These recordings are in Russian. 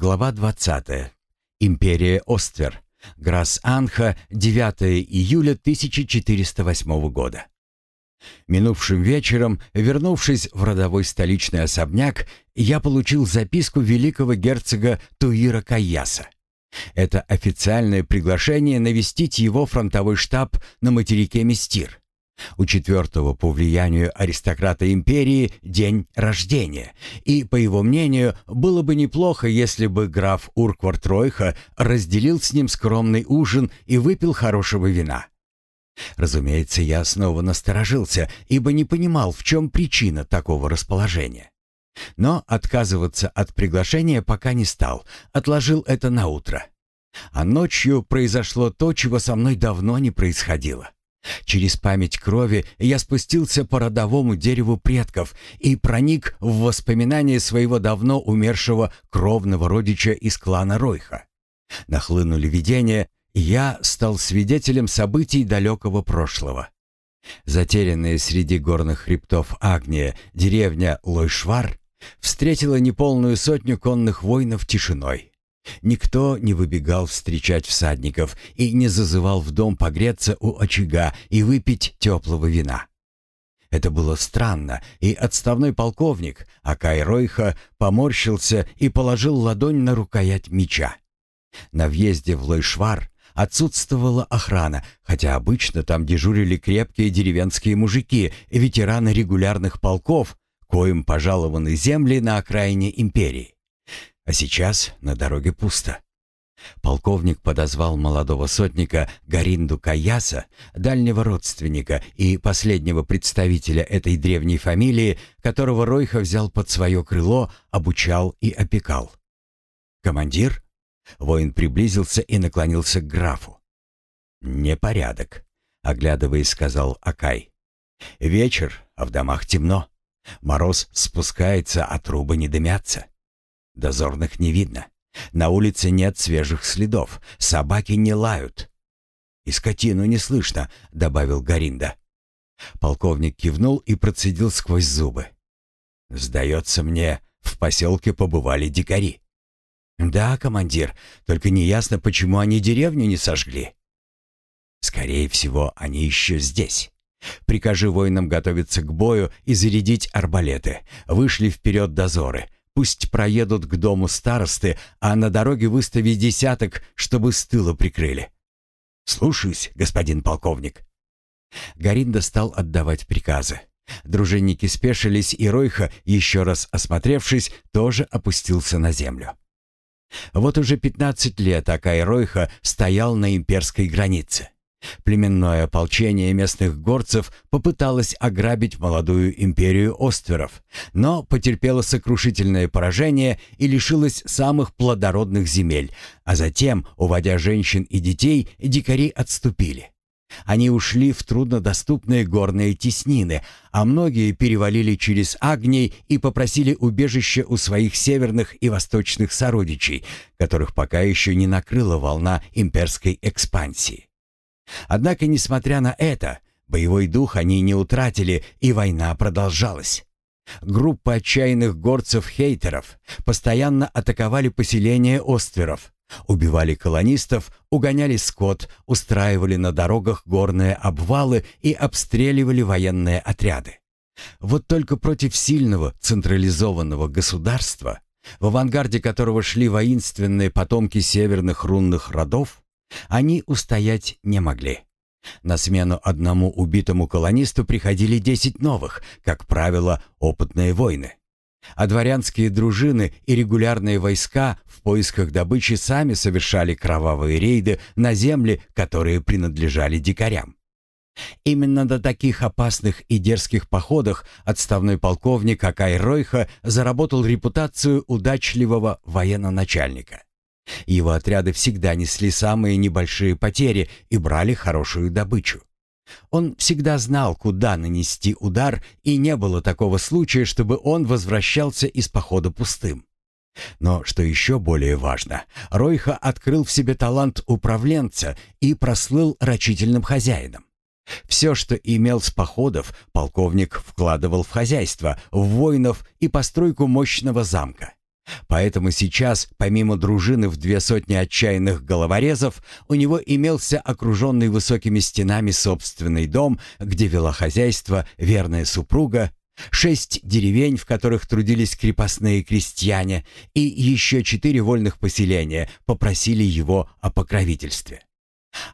Глава 20. Империя Оствер. Грас-Анха, 9 июля 1408 года. Минувшим вечером, вернувшись в родовой столичный особняк, я получил записку великого герцога Туира Каяса. Это официальное приглашение навестить его фронтовой штаб на материке Мистир. У четвертого по влиянию аристократа империи день рождения, и, по его мнению, было бы неплохо, если бы граф Урквард Ройха разделил с ним скромный ужин и выпил хорошего вина. Разумеется, я снова насторожился, ибо не понимал, в чем причина такого расположения. Но отказываться от приглашения пока не стал, отложил это на утро. А ночью произошло то, чего со мной давно не происходило. Через память крови я спустился по родовому дереву предков и проник в воспоминания своего давно умершего кровного родича из клана Ройха. Нахлынули видения, и я стал свидетелем событий далекого прошлого. Затерянная среди горных хребтов Агния деревня Лойшвар встретила неполную сотню конных воинов тишиной. Никто не выбегал встречать всадников и не зазывал в дом погреться у очага и выпить теплого вина. Это было странно, и отставной полковник Акай Ройха поморщился и положил ладонь на рукоять меча. На въезде в Лойшвар отсутствовала охрана, хотя обычно там дежурили крепкие деревенские мужики, ветераны регулярных полков, коим пожалованы земли на окраине империи. А сейчас на дороге пусто. Полковник подозвал молодого сотника Гаринду Каяса, дальнего родственника и последнего представителя этой древней фамилии, которого Ройха взял под свое крыло, обучал и опекал. «Командир?» Воин приблизился и наклонился к графу. «Непорядок», — оглядываясь, сказал Акай. «Вечер, а в домах темно. Мороз спускается, а трубы не дымятся. Дозорных не видно. На улице нет свежих следов. Собаки не лают. «И скотину не слышно», — добавил Гаринда. Полковник кивнул и процедил сквозь зубы. «Сдается мне, в поселке побывали дикари». «Да, командир, только неясно, почему они деревню не сожгли». «Скорее всего, они еще здесь. Прикажи воинам готовиться к бою и зарядить арбалеты. Вышли вперед дозоры. Пусть проедут к дому старосты, а на дороге выстави десяток, чтобы с тыла прикрыли. Слушаюсь, господин полковник. Гаринда стал отдавать приказы. Дружинники спешились, и Ройха, еще раз осмотревшись, тоже опустился на землю. Вот уже пятнадцать лет Акай Ройха стоял на имперской границе. Племенное ополчение местных горцев попыталось ограбить молодую империю Остверов, но потерпело сокрушительное поражение и лишилось самых плодородных земель, а затем, уводя женщин и детей, дикари отступили. Они ушли в труднодоступные горные теснины, а многие перевалили через Агний и попросили убежище у своих северных и восточных сородичей, которых пока еще не накрыла волна имперской экспансии. Однако, несмотря на это, боевой дух они не утратили, и война продолжалась. Группа отчаянных горцев-хейтеров постоянно атаковали поселения Остверов, убивали колонистов, угоняли скот, устраивали на дорогах горные обвалы и обстреливали военные отряды. Вот только против сильного централизованного государства, в авангарде которого шли воинственные потомки северных рунных родов, они устоять не могли. На смену одному убитому колонисту приходили десять новых, как правило, опытные воины. А дворянские дружины и регулярные войска в поисках добычи сами совершали кровавые рейды на земли, которые принадлежали дикарям. Именно до таких опасных и дерзких походах отставной полковник Акай Ройха заработал репутацию удачливого военно-начальника. Его отряды всегда несли самые небольшие потери и брали хорошую добычу. Он всегда знал, куда нанести удар, и не было такого случая, чтобы он возвращался из похода пустым. Но, что еще более важно, Ройха открыл в себе талант управленца и прослыл рачительным хозяином. Все, что имел с походов, полковник вкладывал в хозяйство, в воинов и постройку мощного замка. Поэтому сейчас, помимо дружины в две сотни отчаянных головорезов, у него имелся окруженный высокими стенами собственный дом, где вела хозяйство верная супруга, шесть деревень, в которых трудились крепостные крестьяне, и еще четыре вольных поселения попросили его о покровительстве.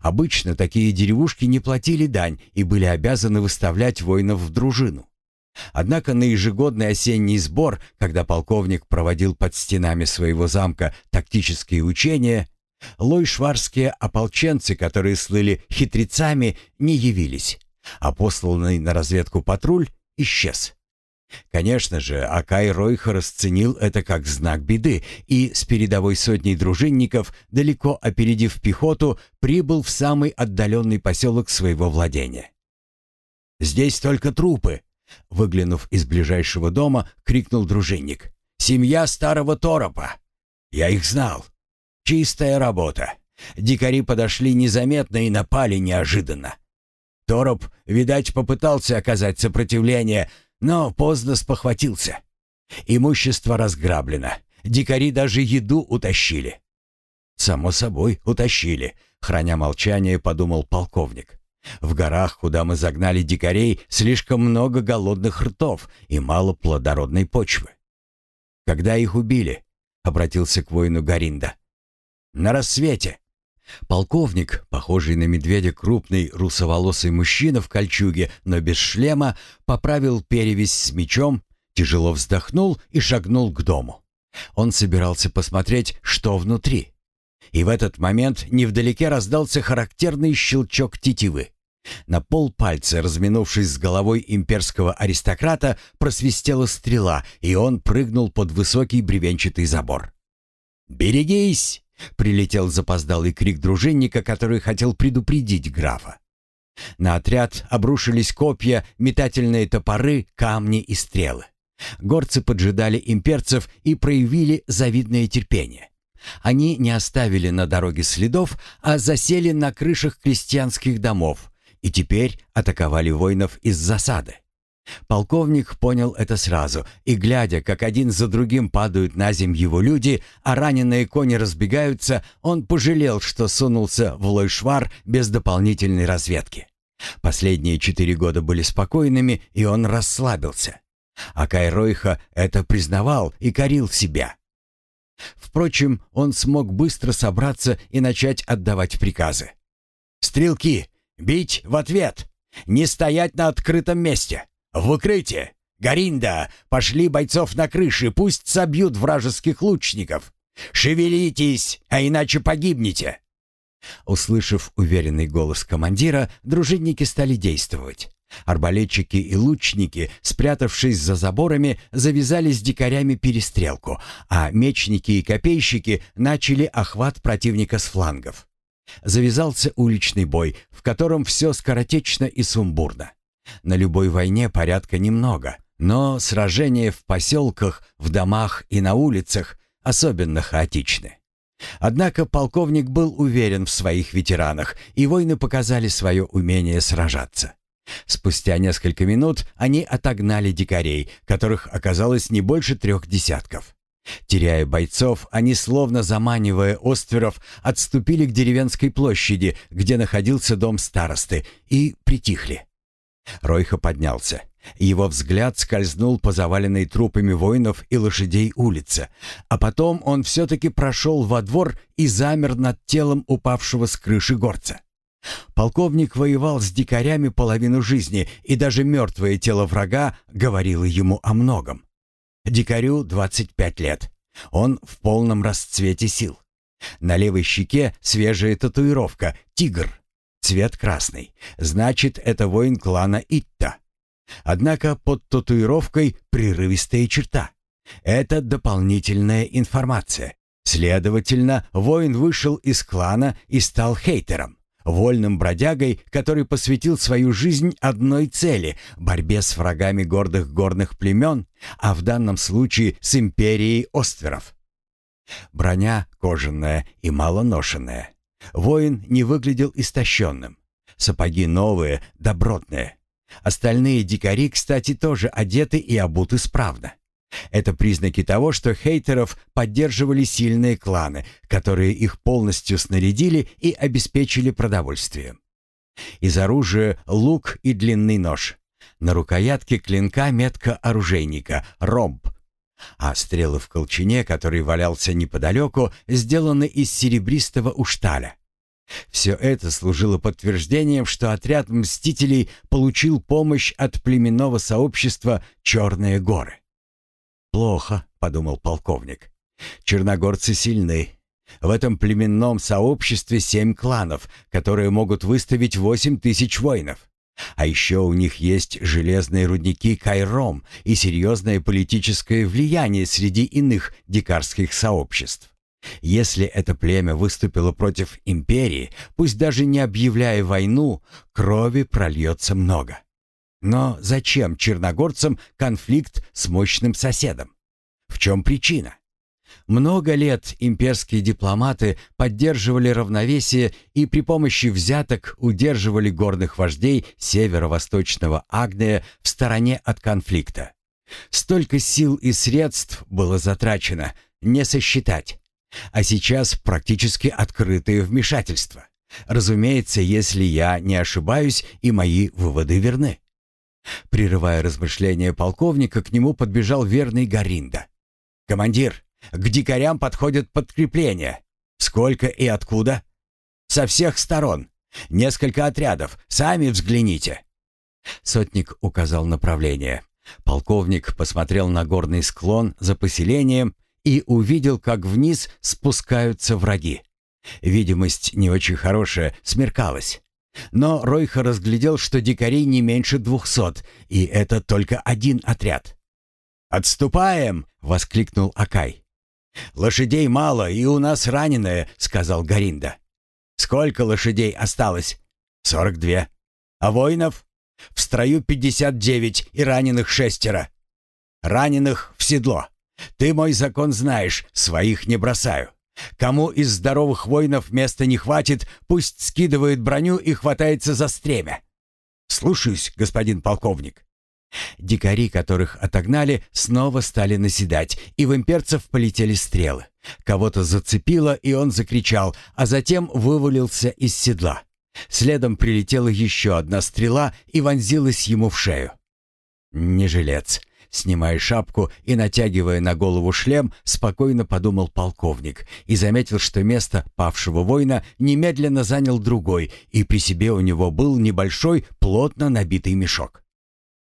Обычно такие деревушки не платили дань и были обязаны выставлять воинов в дружину. Однако на ежегодный осенний сбор, когда полковник проводил под стенами своего замка тактические учения, лойшварские ополченцы, которые слыли хитрецами, не явились, а посланный на разведку патруль исчез. Конечно же, Акай Ройха расценил это как знак беды и с передовой сотней дружинников, далеко опередив пехоту, прибыл в самый отдаленный поселок своего владения. «Здесь только трупы», Выглянув из ближайшего дома, крикнул дружинник. «Семья старого торопа!» «Я их знал. Чистая работа. Дикари подошли незаметно и напали неожиданно. Тороп, видать, попытался оказать сопротивление, но поздно спохватился. Имущество разграблено. Дикари даже еду утащили. «Само собой, утащили», — храня молчание, подумал полковник. В горах, куда мы загнали дикарей, слишком много голодных ртов и мало плодородной почвы. Когда их убили, обратился к воину Гаринда. На рассвете. Полковник, похожий на медведя крупный русоволосый мужчина в кольчуге, но без шлема, поправил перевязь с мечом, тяжело вздохнул и шагнул к дому. Он собирался посмотреть, что внутри. И в этот момент невдалеке раздался характерный щелчок тетивы. На полпальца, разминувшись с головой имперского аристократа, просвистела стрела, и он прыгнул под высокий бревенчатый забор. «Берегись!» — прилетел запоздалый крик дружинника, который хотел предупредить графа. На отряд обрушились копья, метательные топоры, камни и стрелы. Горцы поджидали имперцев и проявили завидное терпение. Они не оставили на дороге следов, а засели на крышах крестьянских домов, и теперь атаковали воинов из засады. Полковник понял это сразу, и, глядя, как один за другим падают на земь его люди, а раненые кони разбегаются, он пожалел, что сунулся в Лойшвар без дополнительной разведки. Последние четыре года были спокойными, и он расслабился. А Кайройха это признавал и корил себя. Впрочем, он смог быстро собраться и начать отдавать приказы. «Стрелки, Бить в ответ! Не стоять на открытом месте! В укрытие! Гаринда, пошли бойцов на крыши, пусть собьют вражеских лучников! Шевелитесь, а иначе погибнете!» Услышав уверенный голос командира, дружинники стали действовать. Арбалетчики и лучники, спрятавшись за заборами, завязали с дикарями перестрелку, а мечники и копейщики начали охват противника с флангов. Завязался уличный бой, в котором все скоротечно и сумбурно. На любой войне порядка немного, но сражения в поселках, в домах и на улицах особенно хаотичны. Однако полковник был уверен в своих ветеранах, и войны показали свое умение сражаться. Спустя несколько минут они отогнали дикарей, которых оказалось не больше трех десятков. Теряя бойцов, они, словно заманивая остверов, отступили к деревенской площади, где находился дом старосты, и притихли. Ройха поднялся. Его взгляд скользнул по заваленной трупами воинов и лошадей улице, а потом он все-таки прошел во двор и замер над телом упавшего с крыши горца. Полковник воевал с дикарями половину жизни, и даже мертвое тело врага говорило ему о многом. Дикарю 25 лет. Он в полном расцвете сил. На левой щеке свежая татуировка «Тигр». Цвет красный. Значит, это воин клана Итта. Однако под татуировкой прерывистая черта. Это дополнительная информация. Следовательно, воин вышел из клана и стал хейтером вольным бродягой, который посвятил свою жизнь одной цели – борьбе с врагами гордых горных племен, а в данном случае с империей Остверов. Броня кожаная и малоношенная. Воин не выглядел истощенным. Сапоги новые, добротные. Остальные дикари, кстати, тоже одеты и обуты справно. Это признаки того, что хейтеров поддерживали сильные кланы, которые их полностью снарядили и обеспечили продовольствием. Из оружия лук и длинный нож. На рукоятке клинка метка оружейника — ромб. А стрелы в колчине, который валялся неподалеку, сделаны из серебристого ушталя. Все это служило подтверждением, что отряд «Мстителей» получил помощь от племенного сообщества «Черные горы». «Плохо», — подумал полковник. «Черногорцы сильны. В этом племенном сообществе семь кланов, которые могут выставить восемь тысяч воинов. А еще у них есть железные рудники Кайром и серьезное политическое влияние среди иных дикарских сообществ. Если это племя выступило против империи, пусть даже не объявляя войну, крови прольется много. Но зачем черногорцам конфликт с мощным соседом? В чем причина? Много лет имперские дипломаты поддерживали равновесие и при помощи взяток удерживали горных вождей северо-восточного Агния в стороне от конфликта. Столько сил и средств было затрачено, не сосчитать. А сейчас практически открытое вмешательство. Разумеется, если я не ошибаюсь и мои выводы верны. Прерывая размышления полковника, к нему подбежал верный Гаринда. «Командир, к дикарям подходят подкрепления. Сколько и откуда?» «Со всех сторон. Несколько отрядов. Сами взгляните». Сотник указал направление. Полковник посмотрел на горный склон за поселением и увидел, как вниз спускаются враги. Видимость не очень хорошая, смеркалась. Но Ройха разглядел, что дикарей не меньше двухсот, и это только один отряд. «Отступаем!» — воскликнул Акай. «Лошадей мало, и у нас раненые», — сказал Гаринда. «Сколько лошадей осталось?» «Сорок две». «А воинов?» «В строю пятьдесят девять и раненых шестеро». «Раненых в седло. Ты мой закон знаешь, своих не бросаю. Кому из здоровых воинов места не хватит, пусть скидывает броню и хватается за стремя». «Слушаюсь, господин полковник». Дикари, которых отогнали, снова стали наседать, и в имперцев полетели стрелы. Кого-то зацепило, и он закричал, а затем вывалился из седла. Следом прилетела еще одна стрела и вонзилась ему в шею. Не жилец. Снимая шапку и натягивая на голову шлем, спокойно подумал полковник и заметил, что место павшего воина немедленно занял другой, и при себе у него был небольшой, плотно набитый мешок.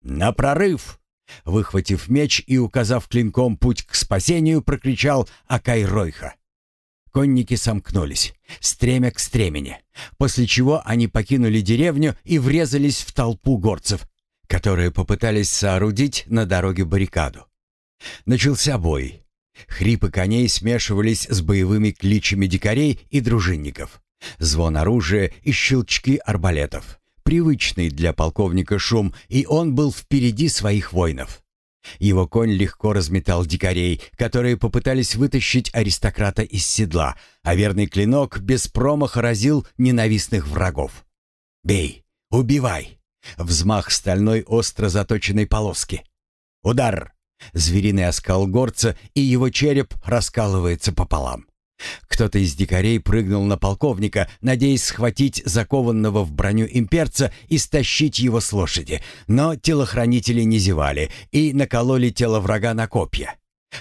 «На прорыв!» Выхватив меч и указав клинком путь к спасению, прокричал Акай Ройха. Конники сомкнулись, стремя к стремени, после чего они покинули деревню и врезались в толпу горцев, которые попытались соорудить на дороге баррикаду. Начался бой. Хрипы коней смешивались с боевыми кличами дикарей и дружинников. Звон оружия и щелчки арбалетов привычный для полковника шум, и он был впереди своих воинов. Его конь легко разметал дикарей, которые попытались вытащить аристократа из седла, а верный клинок без промаха разил ненавистных врагов. «Бей! Убивай!» Взмах стальной остро заточенной полоски. «Удар!» Звериный оскал горца, и его череп раскалывается пополам. Кто-то из дикарей прыгнул на полковника, надеясь схватить закованного в броню имперца и стащить его с лошади, но телохранители не зевали и накололи тело врага на копья.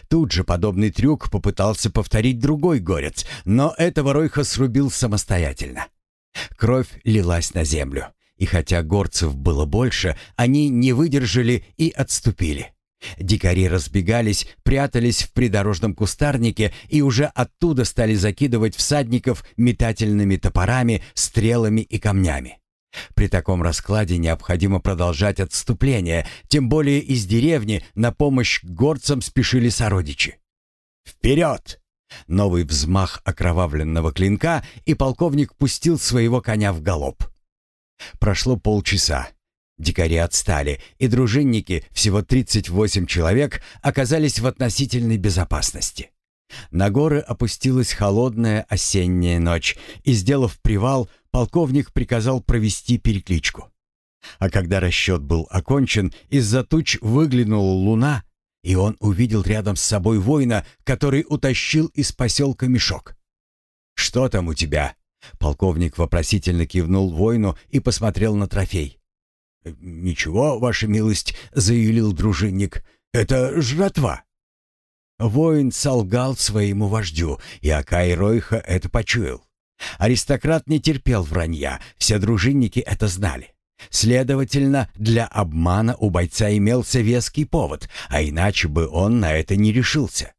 Тут же подобный трюк попытался повторить другой горец, но этого Ройха срубил самостоятельно. Кровь лилась на землю, и хотя горцев было больше, они не выдержали и отступили. Дикари разбегались, прятались в придорожном кустарнике и уже оттуда стали закидывать всадников метательными топорами, стрелами и камнями. При таком раскладе необходимо продолжать отступление, тем более из деревни на помощь горцам спешили сородичи. «Вперед!» Новый взмах окровавленного клинка, и полковник пустил своего коня в галоп. Прошло полчаса. Дикари отстали, и дружинники, всего 38 человек, оказались в относительной безопасности. На горы опустилась холодная осенняя ночь, и, сделав привал, полковник приказал провести перекличку. А когда расчет был окончен, из-за туч выглянула луна, и он увидел рядом с собой воина, который утащил из поселка мешок. «Что там у тебя?» Полковник вопросительно кивнул воину и посмотрел на трофей. «Ничего, ваша милость», — заявил дружинник, — «это жратва». Воин солгал своему вождю, и Акай Ройха это почуял. Аристократ не терпел вранья, все дружинники это знали. Следовательно, для обмана у бойца имелся веский повод, а иначе бы он на это не решился.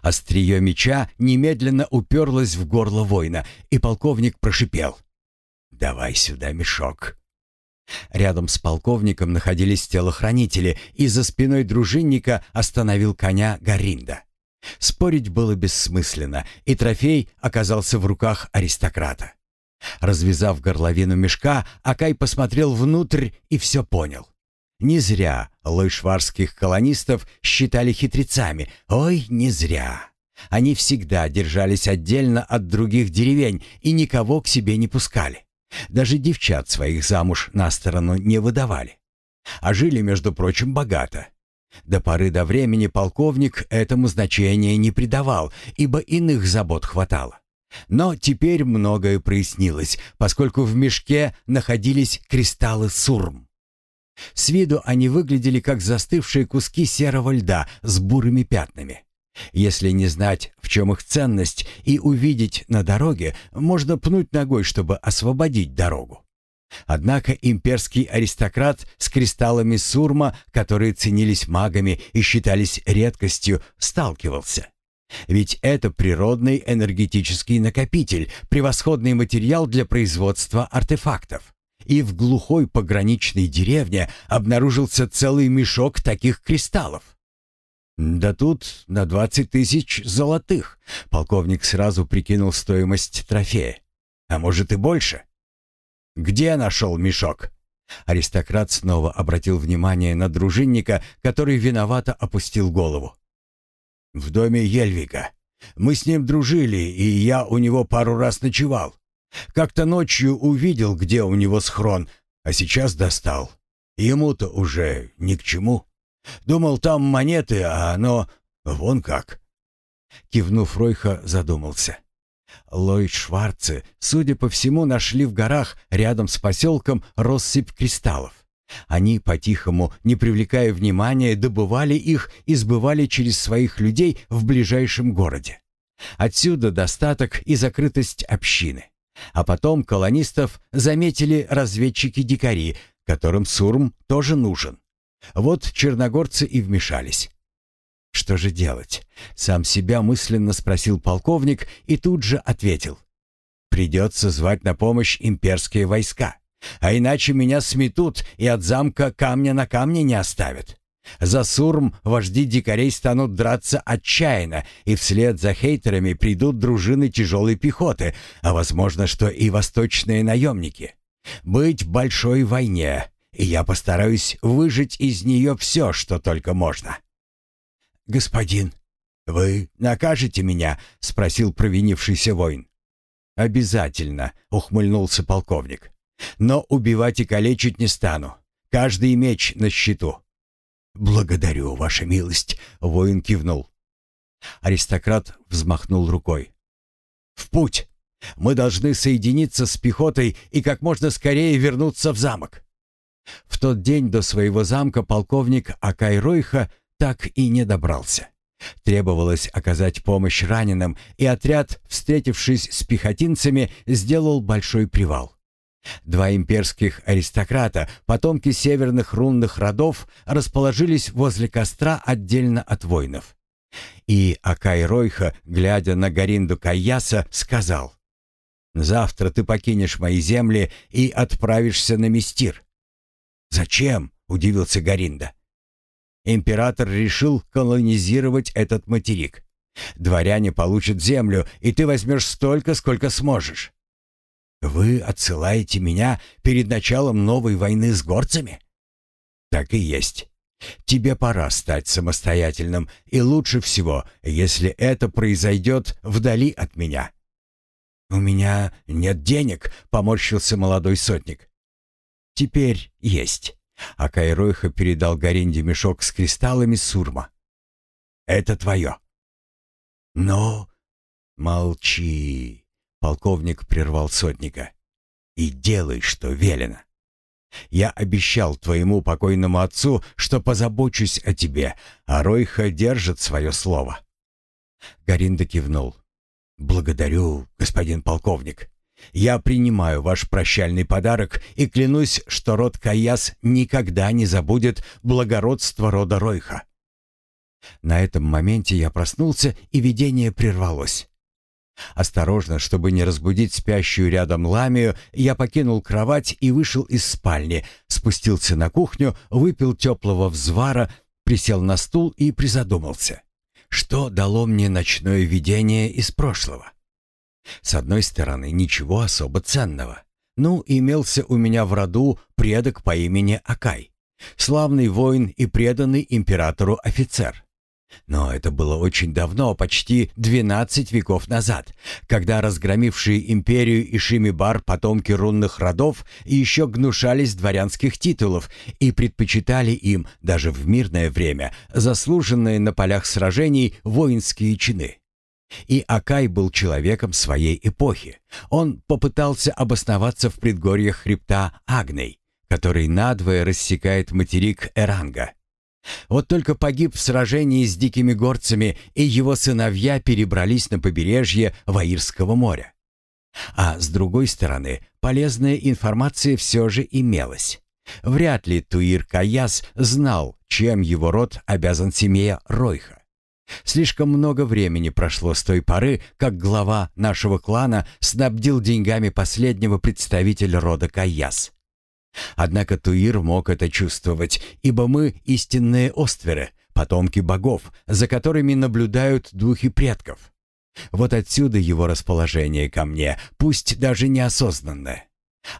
Острие меча немедленно уперлось в горло воина, и полковник прошипел. «Давай сюда мешок». Рядом с полковником находились телохранители, и за спиной дружинника остановил коня Гаринда. Спорить было бессмысленно, и трофей оказался в руках аристократа. Развязав горловину мешка, Акай посмотрел внутрь и все понял. Не зря лойшварских колонистов считали хитрецами. Ой, не зря. Они всегда держались отдельно от других деревень и никого к себе не пускали. Даже девчат своих замуж на сторону не выдавали. А жили, между прочим, богато. До поры до времени полковник этому значения не придавал, ибо иных забот хватало. Но теперь многое прояснилось, поскольку в мешке находились кристаллы сурм. С виду они выглядели как застывшие куски серого льда с бурыми пятнами. Если не знать, в чем их ценность, и увидеть на дороге, можно пнуть ногой, чтобы освободить дорогу. Однако имперский аристократ с кристаллами сурма, которые ценились магами и считались редкостью, сталкивался. Ведь это природный энергетический накопитель, превосходный материал для производства артефактов. И в глухой пограничной деревне обнаружился целый мешок таких кристаллов. «Да тут на двадцать тысяч золотых», — полковник сразу прикинул стоимость трофея. «А может и больше?» «Где нашел мешок?» Аристократ снова обратил внимание на дружинника, который виновато опустил голову. «В доме Ельвига. Мы с ним дружили, и я у него пару раз ночевал. Как-то ночью увидел, где у него схрон, а сейчас достал. Ему-то уже ни к чему. Думал, там монеты, а оно вон как». Кивнув, Ройха задумался. Ллойд Шварцы, судя по всему, нашли в горах рядом с поселком россыпь кристаллов. Они по-тихому, не привлекая внимания, добывали их и сбывали через своих людей в ближайшем городе. Отсюда достаток и закрытость общины. А потом колонистов заметили разведчики-дикари, которым Сурм тоже нужен. Вот черногорцы и вмешались. Что же делать? Сам себя мысленно спросил полковник и тут же ответил. Придется звать на помощь имперские войска. А иначе меня сметут и от замка камня на камне не оставят. За Сурм вожди дикарей станут драться отчаянно, и вслед за хейтерами придут дружины тяжелой пехоты, а возможно, что и восточные наемники. Быть большой войне, и я постараюсь выжить из нее все, что только можно. «Господин, вы накажете меня?» — спросил провинившийся воин. «Обязательно», — ухмыльнулся полковник. «Но убивать и калечить не стану. Каждый меч на счету». «Благодарю, ваша милость», — воин кивнул. Аристократ взмахнул рукой. «В путь! Мы должны соединиться с пехотой и как можно скорее вернуться в замок». В тот день до своего замка полковник Акай Ройха так и не добрался. Требовалось оказать помощь раненым, и отряд, встретившись с пехотинцами, сделал большой привал. Два имперских аристократа, потомки северных рунных родов, расположились возле костра отдельно от воинов. И Акай Ройха, глядя на Гаринду Каяса, сказал, «Завтра ты покинешь мои земли и отправишься на Мистир». «Зачем?» — удивился Гаринда. Император решил колонизировать этот материк. Дворяне получат землю, и ты возьмешь столько, сколько сможешь. Вы отсылаете меня перед началом новой войны с горцами? Так и есть. Тебе пора стать самостоятельным, и лучше всего, если это произойдет вдали от меня. У меня нет денег, поморщился молодой сотник. Теперь есть а Кайройха передал Гаринде мешок с кристаллами сурма. Это твое». «Но...» «Молчи», — полковник прервал сотника. «И делай, что велено. Я обещал твоему покойному отцу, что позабочусь о тебе, а Ройха держит свое слово». Гаринда кивнул. «Благодарю, господин полковник. Я принимаю ваш прощальный подарок и клянусь, что род Каяс никогда не забудет благородство рода Ройха». На этом моменте я проснулся, и видение прервалось. Осторожно, чтобы не разбудить спящую рядом ламию, я покинул кровать и вышел из спальни, спустился на кухню, выпил теплого взвара, присел на стул и призадумался. Что дало мне ночное видение из прошлого? С одной стороны, ничего особо ценного. Ну, имелся у меня в роду предок по имени Акай. Славный воин и преданный императору офицер. Но это было очень давно, почти 12 веков назад, когда разгромившие империю Ишимибар потомки рунных родов еще гнушались дворянских титулов и предпочитали им, даже в мирное время, заслуженные на полях сражений воинские чины. И Акай был человеком своей эпохи. Он попытался обосноваться в предгорьях хребта Агней, который надвое рассекает материк Эранга. Вот только погиб в сражении с дикими горцами, и его сыновья перебрались на побережье Ваирского моря. А с другой стороны, полезная информация все же имелась. Вряд ли Туир Каяс знал, чем его род обязан семье Ройха. Слишком много времени прошло с той поры, как глава нашего клана снабдил деньгами последнего представителя рода Каяс. Однако Туир мог это чувствовать, ибо мы истинные остверы, потомки богов, за которыми наблюдают духи предков. Вот отсюда его расположение ко мне, пусть даже неосознанное.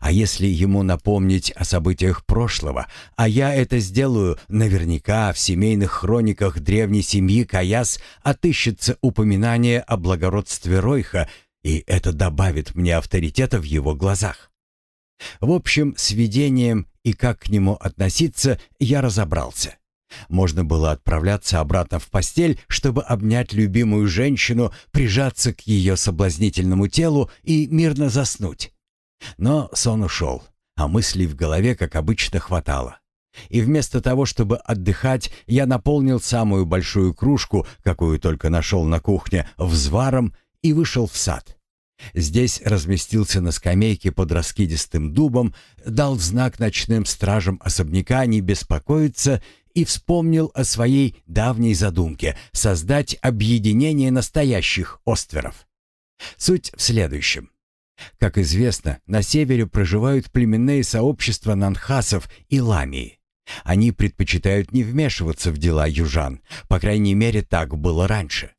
А если ему напомнить о событиях прошлого, а я это сделаю, наверняка в семейных хрониках древней семьи Каяс отыщется упоминание о благородстве Ройха, и это добавит мне авторитета в его глазах. В общем, с видением и как к нему относиться я разобрался. Можно было отправляться обратно в постель, чтобы обнять любимую женщину, прижаться к ее соблазнительному телу и мирно заснуть. Но сон ушел, а мыслей в голове, как обычно, хватало. И вместо того, чтобы отдыхать, я наполнил самую большую кружку, какую только нашел на кухне, взваром и вышел в сад. Здесь разместился на скамейке под раскидистым дубом, дал знак ночным стражам особняка не беспокоиться и вспомнил о своей давней задумке — создать объединение настоящих остверов. Суть в следующем. Как известно, на севере проживают племенные сообщества нанхасов и ламии. Они предпочитают не вмешиваться в дела южан, по крайней мере так было раньше.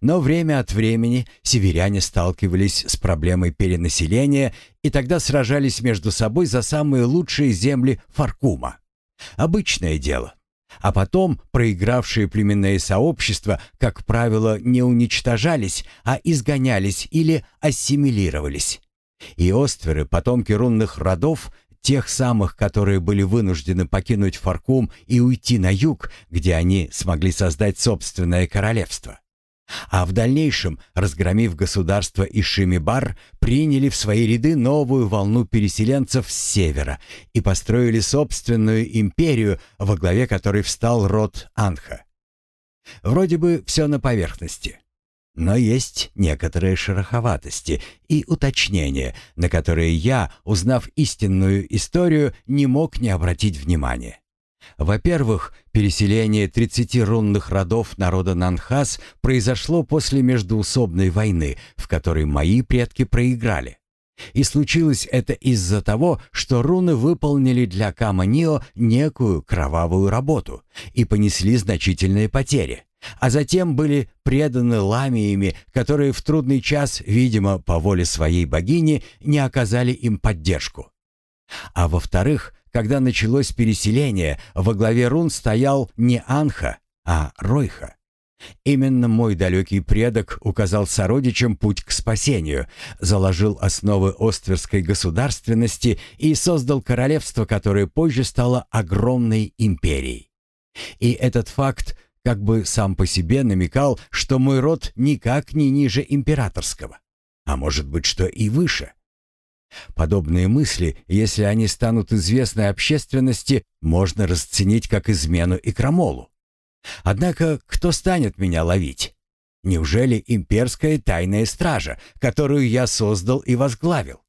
Но время от времени северяне сталкивались с проблемой перенаселения и тогда сражались между собой за самые лучшие земли Фаркума. Обычное дело. А потом проигравшие племенные сообщества, как правило, не уничтожались, а изгонялись или ассимилировались. И остверы, потомки рунных родов, тех самых, которые были вынуждены покинуть Фаркум и уйти на юг, где они смогли создать собственное королевство а в дальнейшем, разгромив государство Ишимибар, приняли в свои ряды новую волну переселенцев с севера и построили собственную империю, во главе которой встал род Анха. Вроде бы все на поверхности. Но есть некоторые шероховатости и уточнения, на которые я, узнав истинную историю, не мог не обратить внимания. Во-первых, переселение 30 рунных родов народа Нанхас произошло после междуусобной войны, в которой мои предки проиграли. И случилось это из-за того, что руны выполнили для Каманио некую кровавую работу и понесли значительные потери, а затем были преданы ламиями, которые в трудный час, видимо, по воле своей богини, не оказали им поддержку. А во-вторых, когда началось переселение, во главе рун стоял не Анха, а Ройха. Именно мой далекий предок указал сородичам путь к спасению, заложил основы остверской государственности и создал королевство, которое позже стало огромной империей. И этот факт как бы сам по себе намекал, что мой род никак не ниже императорского, а может быть, что и выше. Подобные мысли, если они станут известны общественности, можно расценить как измену и крамолу. Однако кто станет меня ловить? Неужели имперская тайная стража, которую я создал и возглавил?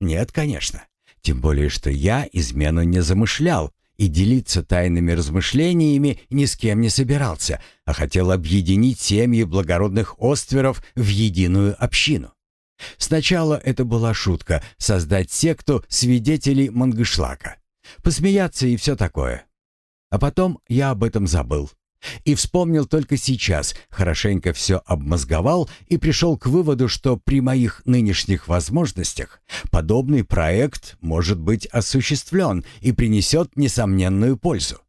Нет, конечно. Тем более, что я измену не замышлял и делиться тайными размышлениями ни с кем не собирался, а хотел объединить семьи благородных остверов в единую общину. Сначала это была шутка — создать секту свидетелей Мангышлака. Посмеяться и все такое. А потом я об этом забыл. И вспомнил только сейчас, хорошенько все обмозговал и пришел к выводу, что при моих нынешних возможностях подобный проект может быть осуществлен и принесет несомненную пользу.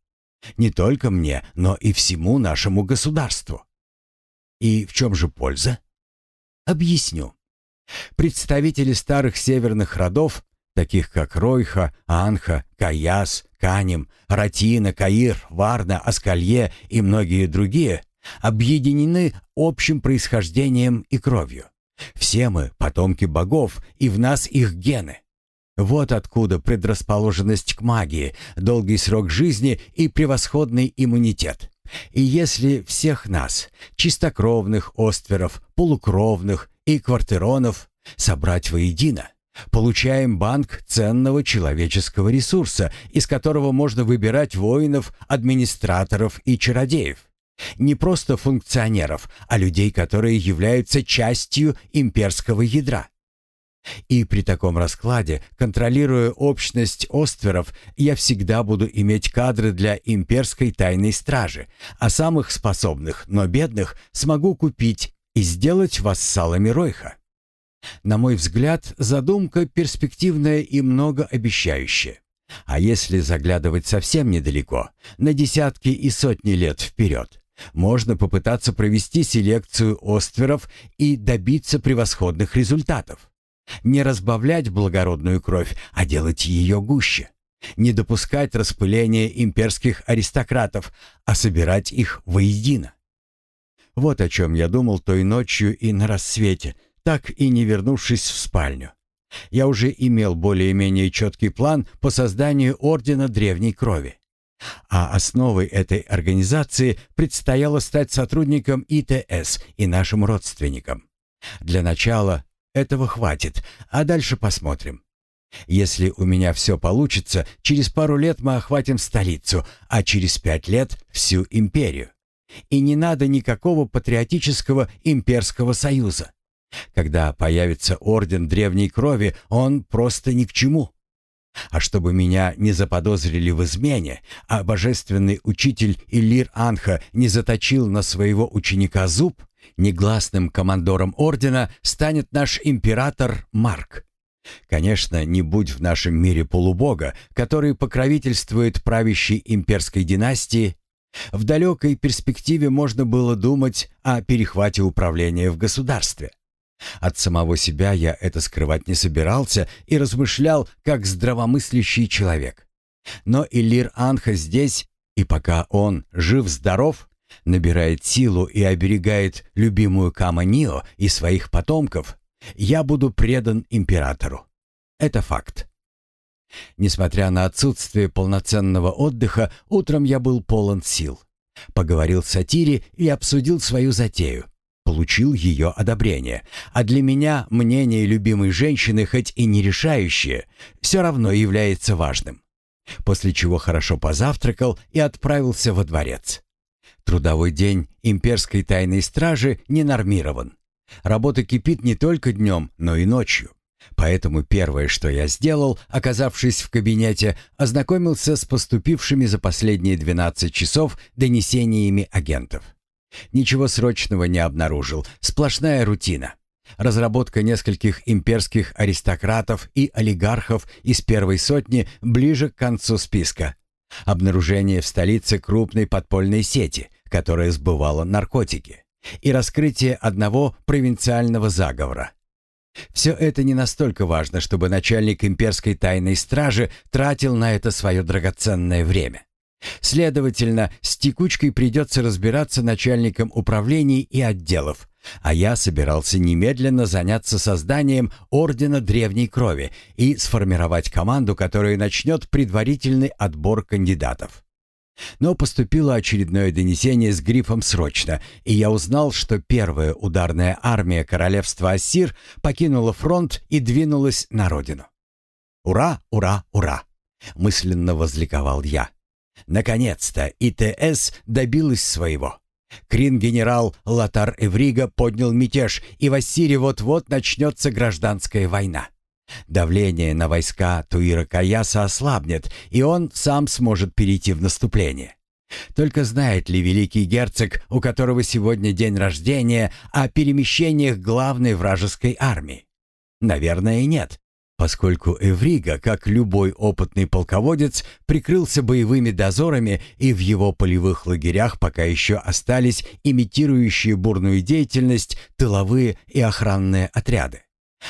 Не только мне, но и всему нашему государству. И в чем же польза? Объясню. Представители старых северных родов таких как Ройха, Анха, Каяс, Канем, Ратина, Каир, Варна, Аскалье и многие другие, объединены общим происхождением и кровью. Все мы потомки богов, и в нас их гены. Вот откуда предрасположенность к магии, долгий срок жизни и превосходный иммунитет. И если всех нас, чистокровных остверов, полукровных и квартеронов, собрать воедино, Получаем банк ценного человеческого ресурса, из которого можно выбирать воинов, администраторов и чародеев. Не просто функционеров, а людей, которые являются частью имперского ядра. И при таком раскладе, контролируя общность остверов, я всегда буду иметь кадры для имперской тайной стражи, а самых способных, но бедных смогу купить и сделать вассалами Ройха. На мой взгляд, задумка перспективная и многообещающая. А если заглядывать совсем недалеко, на десятки и сотни лет вперед, можно попытаться провести селекцию остверов и добиться превосходных результатов. Не разбавлять благородную кровь, а делать ее гуще. Не допускать распыления имперских аристократов, а собирать их воедино. Вот о чем я думал той ночью и на рассвете, так и не вернувшись в спальню. Я уже имел более-менее четкий план по созданию Ордена Древней Крови. А основой этой организации предстояло стать сотрудником ИТС и нашим родственникам. Для начала этого хватит, а дальше посмотрим. Если у меня все получится, через пару лет мы охватим столицу, а через пять лет — всю империю. И не надо никакого патриотического имперского союза. Когда появится орден древней крови, он просто ни к чему. А чтобы меня не заподозрили в измене, а божественный учитель Илир Анха не заточил на своего ученика зуб, негласным командором ордена станет наш император Марк. Конечно, не будь в нашем мире полубога, который покровительствует правящей имперской династии, в далекой перспективе можно было думать о перехвате управления в государстве. От самого себя я это скрывать не собирался и размышлял как здравомыслящий человек. Но Илир Анха здесь, и пока он жив-здоров, набирает силу и оберегает любимую Каманио и своих потомков, я буду предан императору. Это факт. Несмотря на отсутствие полноценного отдыха, утром я был полон сил. Поговорил с Сатири и обсудил свою затею получил ее одобрение. А для меня мнение любимой женщины, хоть и не решающее, все равно является важным. После чего хорошо позавтракал и отправился во дворец. Трудовой день имперской тайной стражи не нормирован. Работа кипит не только днем, но и ночью. Поэтому первое, что я сделал, оказавшись в кабинете, ознакомился с поступившими за последние 12 часов донесениями агентов. Ничего срочного не обнаружил, сплошная рутина. Разработка нескольких имперских аристократов и олигархов из первой сотни ближе к концу списка. Обнаружение в столице крупной подпольной сети, которая сбывала наркотики. И раскрытие одного провинциального заговора. Все это не настолько важно, чтобы начальник имперской тайной стражи тратил на это свое драгоценное время. Следовательно, с текучкой придется разбираться начальникам управлений и отделов, а я собирался немедленно заняться созданием Ордена Древней Крови и сформировать команду, которая начнет предварительный отбор кандидатов. Но поступило очередное донесение с грифом «Срочно», и я узнал, что первая ударная армия королевства Ассир покинула фронт и двинулась на родину. «Ура, ура, ура!» — мысленно возликовал я. Наконец-то ИТС добилась своего. Крин-генерал Латар Эврига поднял мятеж, и в Ассире вот-вот начнется гражданская война. Давление на войска Туира Каяса ослабнет, и он сам сможет перейти в наступление. Только знает ли великий герцог, у которого сегодня день рождения, о перемещениях главной вражеской армии? Наверное, нет поскольку Эврига, как любой опытный полководец, прикрылся боевыми дозорами и в его полевых лагерях пока еще остались имитирующие бурную деятельность тыловые и охранные отряды.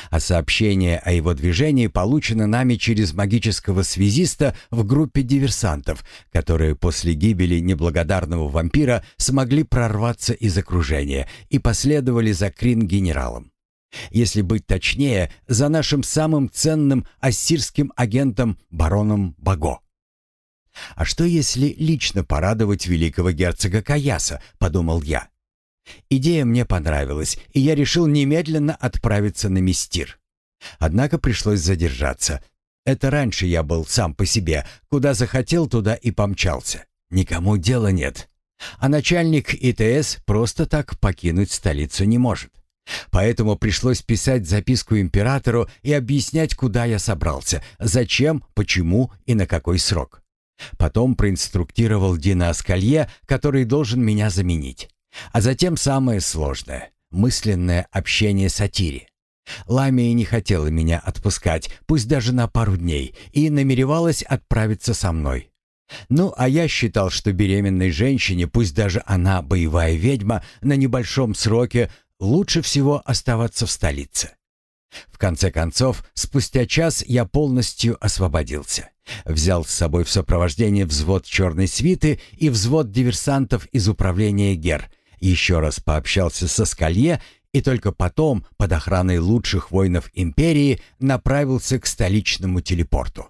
А сообщение о его движении получено нами через магического связиста в группе диверсантов, которые после гибели неблагодарного вампира смогли прорваться из окружения и последовали за Крин-генералом. Если быть точнее, за нашим самым ценным ассирским агентом бароном Баго. «А что, если лично порадовать великого герцога Каяса?» — подумал я. Идея мне понравилась, и я решил немедленно отправиться на Мистир. Однако пришлось задержаться. Это раньше я был сам по себе, куда захотел, туда и помчался. Никому дела нет. А начальник ИТС просто так покинуть столицу не может. Поэтому пришлось писать записку императору и объяснять, куда я собрался, зачем, почему и на какой срок. Потом проинструктировал Дина Аскалье, который должен меня заменить. А затем самое сложное — мысленное общение с Атири. Ламия не хотела меня отпускать, пусть даже на пару дней, и намеревалась отправиться со мной. Ну, а я считал, что беременной женщине, пусть даже она боевая ведьма, на небольшом сроке лучше всего оставаться в столице. В конце концов, спустя час я полностью освободился. Взял с собой в сопровождение взвод черной свиты и взвод диверсантов из управления ГЕР, еще раз пообщался со Скалье и только потом, под охраной лучших воинов империи, направился к столичному телепорту.